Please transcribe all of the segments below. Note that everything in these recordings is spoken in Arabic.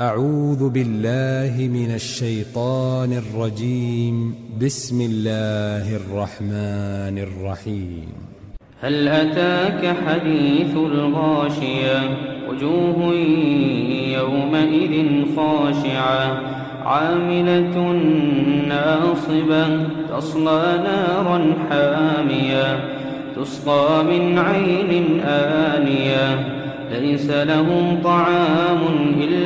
أعوذ بالله من الشيطان الرجيم. بسم الله الرحمن الرحيم. هل أتاك حديث الغاشية؟ وجوه يومئذ خاشعة. عاملة ناصبة تصلى نارا حامية. تسقى من عين آنية. ليس لهم طعام إلا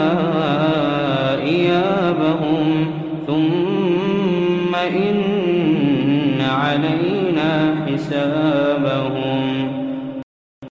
ثم إن علينا حسابهم.